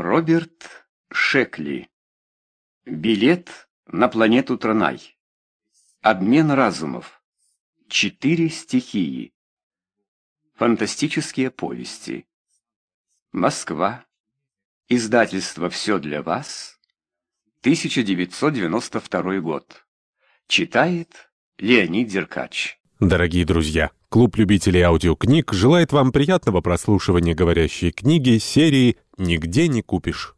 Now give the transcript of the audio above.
Роберт Шекли. Билет на планету Транай. Обмен разумов. Четыре стихии. Фантастические повести. Москва. Издательство «Все для вас». 1992 год. Читает Леонид Деркач. Дорогие друзья, клуб любителей аудиокниг желает вам приятного прослушивания говорящей книги серии «Нигде не купишь».